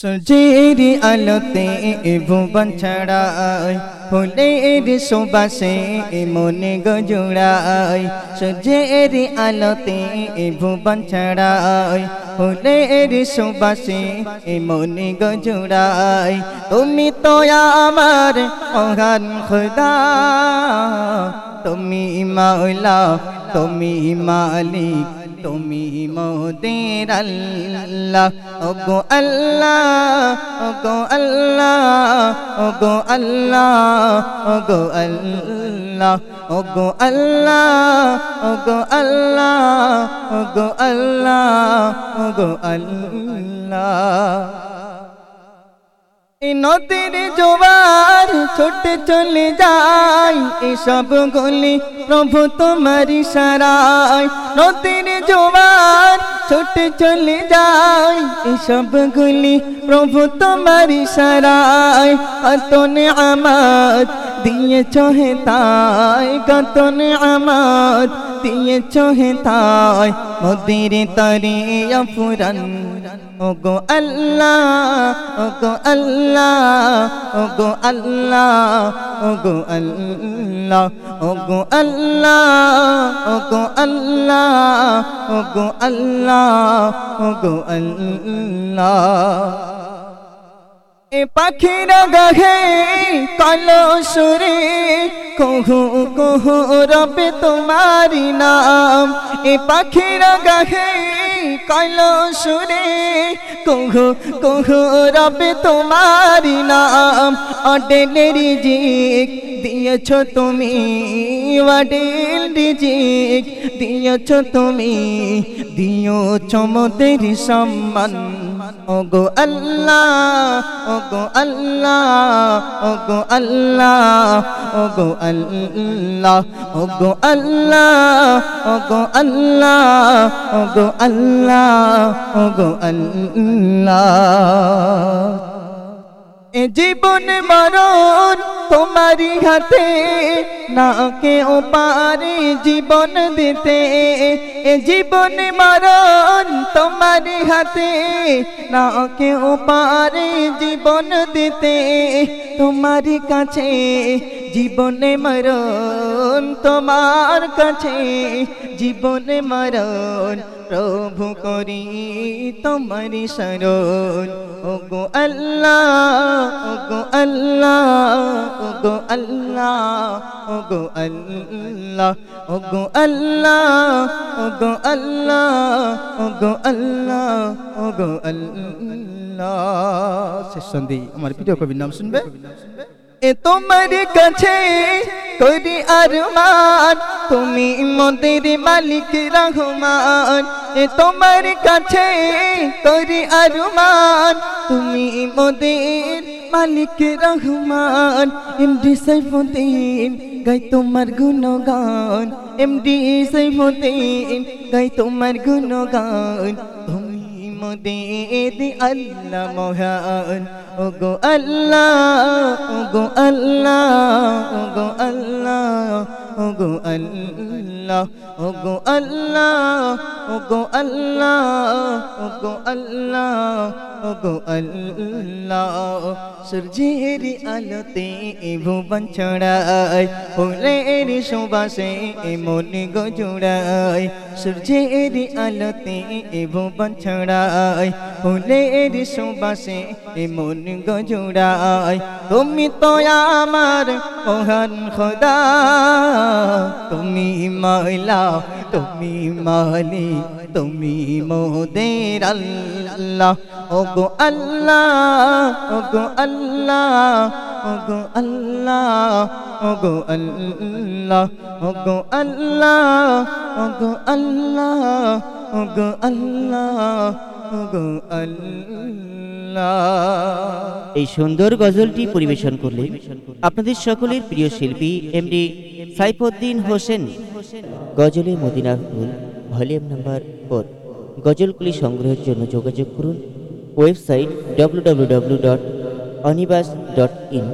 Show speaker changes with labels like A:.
A: সূর্যের আলোতে ভুবন ছড়ায় ফুলের সুবাসে মনে গজুড়ায় সূর্যের আলোতে ভুবন ছড়ায় ফুলের সুবাসে মনে গজুড়ায় তুমি তো আমার মহান খুদা তুমি মাওলা তুমি মালিক তুমি মোদের আল্লাহ। ওগো আল্লাহ ওগো আল্লাহ ওগো আল্লাহ ওগো আল্লাহ ওগো আল্লাহ ওগো আল্লাহ ওগো আল্লাহ ওগো আল্লাহ। এই নদীর জোয়ার ছোটে চলে যায়, এসব গলি প্রভু তোমারি সারায়। নদীর জোয়ার ছোটে চলে যায়, এসব গলি প্রভু তোমারি সারায়। অতনে আমার দিয়েছ হে তাই কতনে আমার দিয়েছ হে তাই মোদির তরিয়া ফুরান ওগো আল্লাহ ওগো আল্লাহ ওগো আল্লাহ ওগো আল্লাহ ওগো আল্লাহ ওগো আল্লাহ ওগো আল্লাহ ওগো আল্লাহ এ পাখিরা গাহে কালো সুরে, কহু কহু, রবে তোমারি নাম। এ পাখিরা গাহে কালো সুরে, কহু কহু, রবে তোমারি নাম। অডেলের জিক দিয়েছ তুমি ওয়াডেল রিজিক দিয়েছ তুমি। দিও চমদের সম্মান। اوگو اللہ او گو اللہ او گو اللہ او گو اللہ او گو اللہ او گو اللہ او گو اللہ او گو اللہ জীবন মরণ তোমারই হাতে না কেউ পারে জীবন দিতে। এ জীবন মরণ তোমার হাতে। না কেউ পারে জীবন দিতে তোমার কাছে। জীবনে মরণ তোমার কাছে, জীবনে মরণ প্রভু করি তোমারি শরণ। ওগো আল্লাহ ওগো আল্লাহ ওগো আল্লাহ ওগো আল্লাহ ওগো আল্লাহ ওগো আল্লাহ ওগো আল্লাহ ওগো আল্লাহ। শেষ সন্ধি, আমার প্রিয় কবির নাম শুনবে? এ তোমার কাছে করি আরমান। তুমি মোদের মালিক রহমান। এ তোমার কাছে করি আরমান। তুমি মোদের মালিক রহমান। এমডি সাইফুদ্দিন, গাই তোমার গুণগান। এমডি সাইফুদ্দিন, গাই তোমার গুণগান। মোদের আল্লাহ মহান ওগো আল্লাহ ওগো আল্লাহ ওগো আল্লাহ ওগো আল্লাহ ওগো আল্লাহ ওগো আল্লাহ ওগো আল্লাহ ওগো আল্লাহ। সূর্যের আলোতে ভুবন ছড়ায় ফুলের সুবাসে মন গজুড়ায়। সূর্যের আলোতে ভুবন ছড়ায় ফুলের সুবাসে মন গজুড়ায় তুমি তো আমার মহান খোদা, তুমি মাইলা তুমি মালি, তুমি মোদের আল্লাহ। ওগো আল্লাহ ওগো আল্লাহ ওগো আল্লাহ ওগো আল্লাহ ওগো আল্লাহ ওগো আল্লাহ। ওগো আল্লাহ ওগো আল্লাহ।
B: এই সুন্দর গজলটি পরিবেশন করলেন আপনাদের সকলের প্রিয় শিল্পী এমডি সাইফুদ্দিন হোসেন। গজলে মদিনার ফুল ভলিউম নাম্বার ফোর। গজলগুলি সংগ্রহের জন্য যোগাযোগ করুন website W dot Anibas dot in